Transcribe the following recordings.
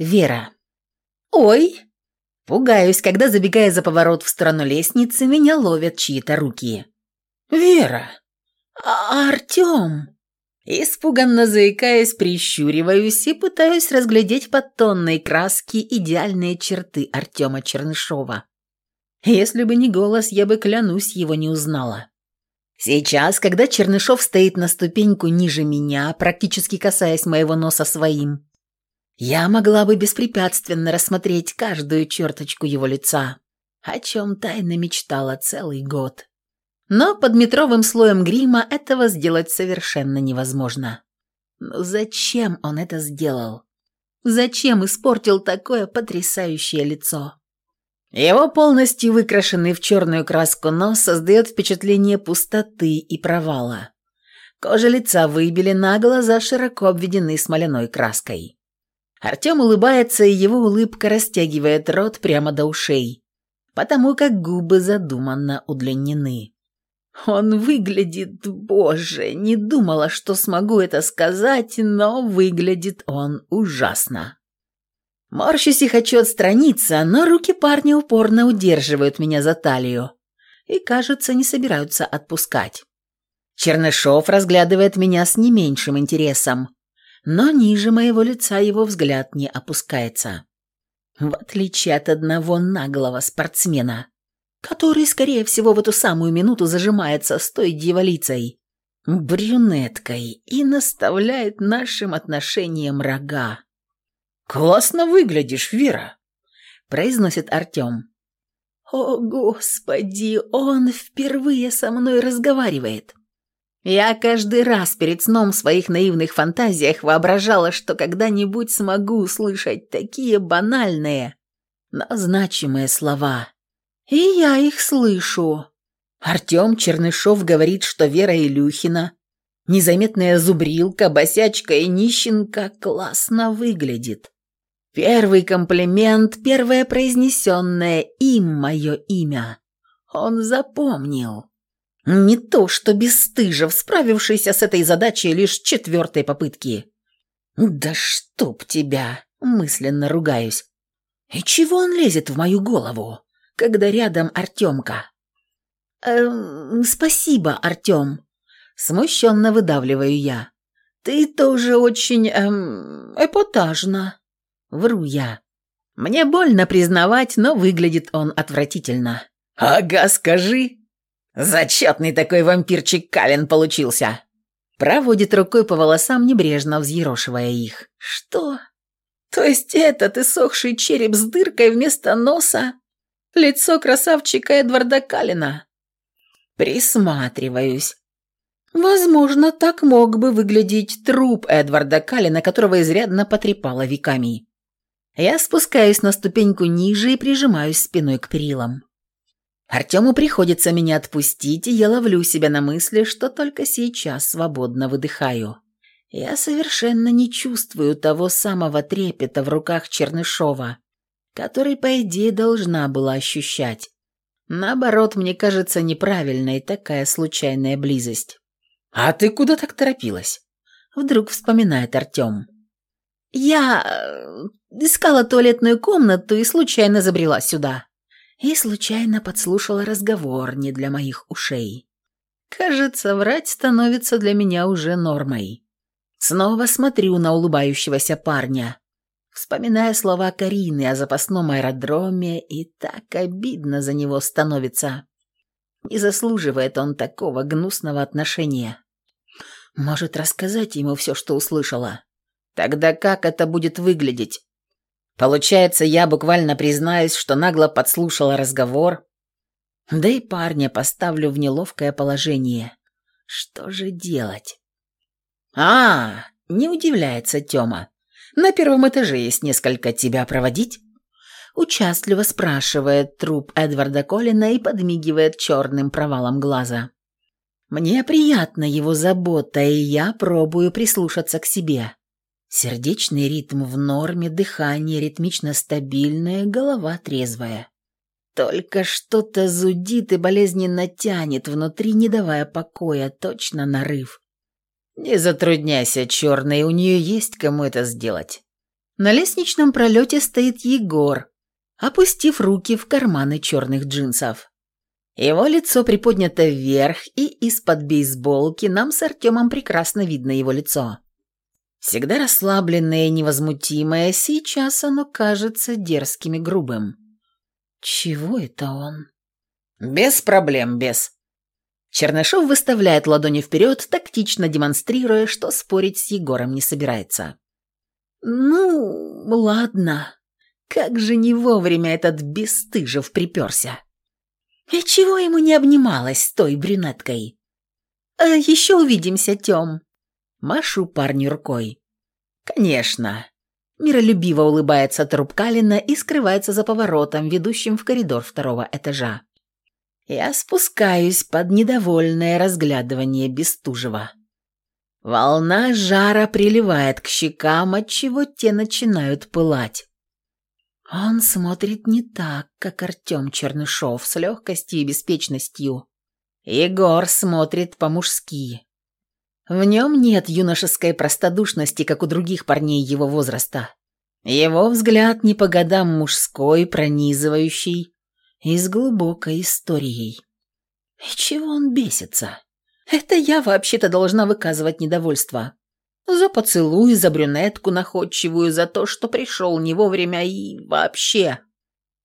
Вера. «Ой!» Пугаюсь, когда, забегая за поворот в сторону лестницы, меня ловят чьи-то руки. «Вера!» а «Артем!» Испуганно заикаясь, прищуриваюсь и пытаюсь разглядеть под тонной краски идеальные черты Артема Чернышова. Если бы не голос, я бы, клянусь, его не узнала. Сейчас, когда Чернышов стоит на ступеньку ниже меня, практически касаясь моего носа своим, я могла бы беспрепятственно рассмотреть каждую черточку его лица, о чем тайно мечтала целый год. Но под метровым слоем грима этого сделать совершенно невозможно. Но зачем он это сделал? Зачем испортил такое потрясающее лицо? Его полностью выкрашенный в черную краску нос создает впечатление пустоты и провала. Кожа лица выбелена, а глаза широко обведены смоляной краской. Артем улыбается, и его улыбка растягивает рот прямо до ушей, потому как губы задуманно удлинены. Он выглядит, боже, не думала, что смогу это сказать, но выглядит он ужасно. Морщусь и хочу отстраниться, но руки парня упорно удерживают меня за талию и, кажется, не собираются отпускать. Чернышов разглядывает меня с не меньшим интересом, но ниже моего лица его взгляд не опускается. В отличие от одного наглого спортсмена, который, скорее всего, в эту самую минуту зажимается с той дьяволицей, брюнеткой, и наставляет нашим отношениям рога. «Классно выглядишь, Вера», – произносит Артем. «О, Господи, он впервые со мной разговаривает». Я каждый раз перед сном в своих наивных фантазиях воображала, что когда-нибудь смогу услышать такие банальные, но значимые слова. И я их слышу. Артем Чернышов говорит, что Вера Илюхина, незаметная зубрилка, босячка и нищенка, классно выглядит. Первый комплимент, первое произнесенное им мое имя. Он запомнил. Не то, что Бесстыжев, справившийся с этой задачей лишь четвертой попытки. «Да чтоб тебя!» – мысленно ругаюсь. «И чего он лезет в мою голову?» когда рядом Артемка. «Эм, спасибо, Артем», — смущенно выдавливаю я. «Ты тоже очень, эм, эпатажно», — вру я. Мне больно признавать, но выглядит он отвратительно. «Ага, скажи!» «Зачетный такой вампирчик Калин получился!» Проводит рукой по волосам, небрежно взъерошивая их. «Что? То есть этот иссохший череп с дыркой вместо носа Лицо красавчика Эдварда Калина. Присматриваюсь. Возможно, так мог бы выглядеть труп Эдварда Калина, которого изрядно потрепало веками. Я спускаюсь на ступеньку ниже и прижимаюсь спиной к перилам. Артему приходится меня отпустить, и я ловлю себя на мысли, что только сейчас свободно выдыхаю. Я совершенно не чувствую того самого трепета в руках Чернышова, который, по идее, должна была ощущать. Наоборот, мне кажется неправильной такая случайная близость. «А ты куда так торопилась?» Вдруг вспоминает Артем. «Я э, искала туалетную комнату и случайно забрела сюда. И случайно подслушала разговор не для моих ушей. Кажется, врать становится для меня уже нормой. Снова смотрю на улыбающегося парня, вспоминая слова Карины о запасном аэродроме, и так обидно за него становится. Не заслуживает он такого гнусного отношения. Может, рассказать ему все, что услышала? Тогда как это будет выглядеть? Получается, я буквально признаюсь, что нагло подслушала разговор, да и парня поставлю в неловкое положение. Что же делать? А, не удивляется Тёма. На первом этаже есть несколько тебя проводить?» Участливо спрашивает труп Эдварда Коллина и подмигивает черным провалом глаза. «Мне приятна его забота, и я пробую прислушаться к себе. Сердечный ритм в норме, дыхание ритмично стабильное, голова трезвая. Только что-то зудит и болезненно тянет внутри, не давая покоя, точно нарыв. «Не затрудняйся, черный, у нее есть кому это сделать». На лестничном пролете стоит Егор, опустив руки в карманы черных джинсов. Его лицо приподнято вверх, и из-под бейсболки нам с Артемом прекрасно видно его лицо. Всегда расслабленное и невозмутимое, сейчас оно кажется дерзким и грубым. Чего это он? Без проблем, без. Чернышов выставляет ладони вперед, тактично демонстрируя, что спорить с Егором не собирается. «Ну, ладно. Как же не вовремя этот бесстыжев приперся. И чего ему не обнималась с той брюнеткой? А еще увидимся, Тем. Машу парню рукой. «Конечно». Миролюбиво улыбается Трубкалина и скрывается за поворотом, ведущим в коридор второго этажа. Я спускаюсь под недовольное разглядывание Бестужева. Волна жара приливает к щекам, отчего те начинают пылать. Он смотрит не так, как Артем Чернышов, с легкостью и беспечностью. Егор смотрит по-мужски. В нем нет юношеской простодушности, как у других парней его возраста. Его взгляд не по годам мужской, пронизывающий и с глубокой историей. И чего он бесится? Это я вообще-то должна выказывать недовольство. За поцелуй, за брюнетку находчивую, за то, что пришел не вовремя и вообще.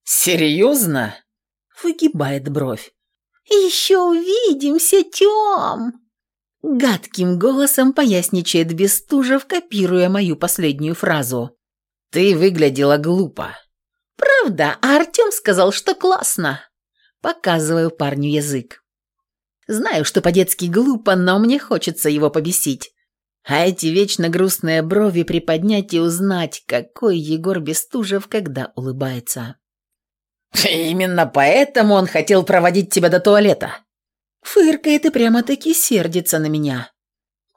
«Серьезно?» — выгибает бровь. «Еще увидимся, Тем!» Гадким голосом поясничает Бестужев, копируя мою последнюю фразу. «Ты выглядела глупо». «Правда, а Артем сказал, что классно». Показываю парню язык. Знаю, что по-детски глупо, но мне хочется его побесить. А эти вечно грустные брови приподнять и узнать, какой Егор Бестужев, когда улыбается. «Именно поэтому он хотел проводить тебя до туалета». Фыркает и прямо-таки сердится на меня.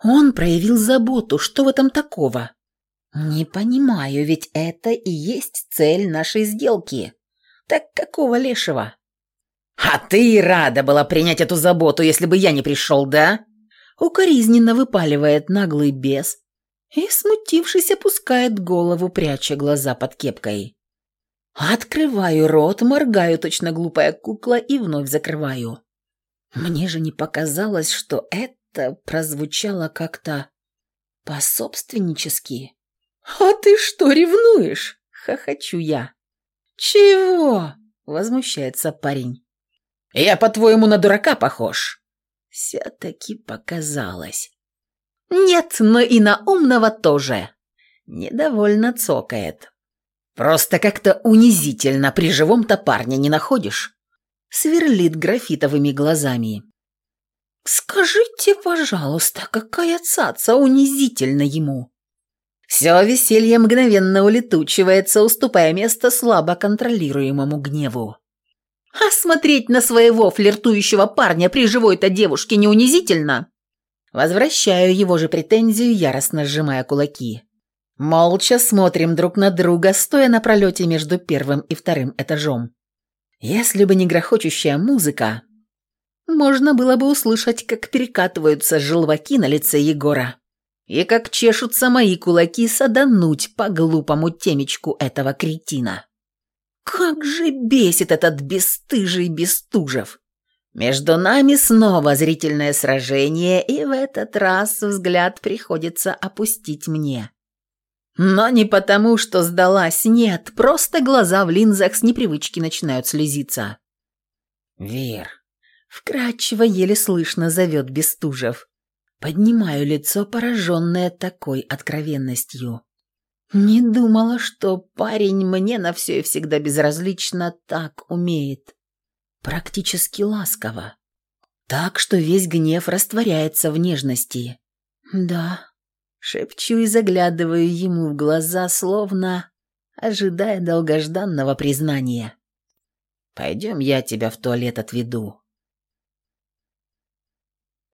Он проявил заботу, что в этом такого? Не понимаю, ведь это и есть цель нашей сделки. Так какого лешего? «А ты рада была принять эту заботу, если бы я не пришел, да?» Укоризненно выпаливает наглый бес и, смутившись, опускает голову, пряча глаза под кепкой. Открываю рот, моргаю точно глупая кукла и вновь закрываю. Мне же не показалось, что это прозвучало как-то пособственнически. «А ты что, ревнуешь?» — хохочу я. «Чего?» — возмущается парень. Я, по-твоему, на дурака похож?» Все-таки показалось. «Нет, но и на умного тоже!» Недовольно цокает. «Просто как-то унизительно при живом-то парня не находишь?» Сверлит графитовыми глазами. «Скажите, пожалуйста, какая цаца унизительно ему?» Все веселье мгновенно улетучивается, уступая место слабо контролируемому гневу. А смотреть на своего флиртующего парня при живой-то девушке не унизительно? Возвращаю его же претензию, яростно сжимая кулаки. Молча смотрим друг на друга, стоя на пролете между первым и вторым этажом. Если бы не грохочущая музыка, можно было бы услышать, как перекатываются желваки на лице Егора и как чешутся мои кулаки садануть по глупому темечку этого кретина. Как же бесит этот бесстыжий Бестужев! Между нами снова зрительное сражение, и в этот раз взгляд приходится опустить мне. Но не потому, что сдалась, нет, просто глаза в линзах с непривычки начинают слезиться. «Вер», — вкрадчиво еле слышно зовет Бестужев. Поднимаю лицо, пораженное такой откровенностью. Не думала, что парень мне на все и всегда безразлично так умеет. Практически ласково. Так, что весь гнев растворяется в нежности. Да, шепчу и заглядываю ему в глаза, словно ожидая долгожданного признания. «Пойдем, я тебя в туалет отведу».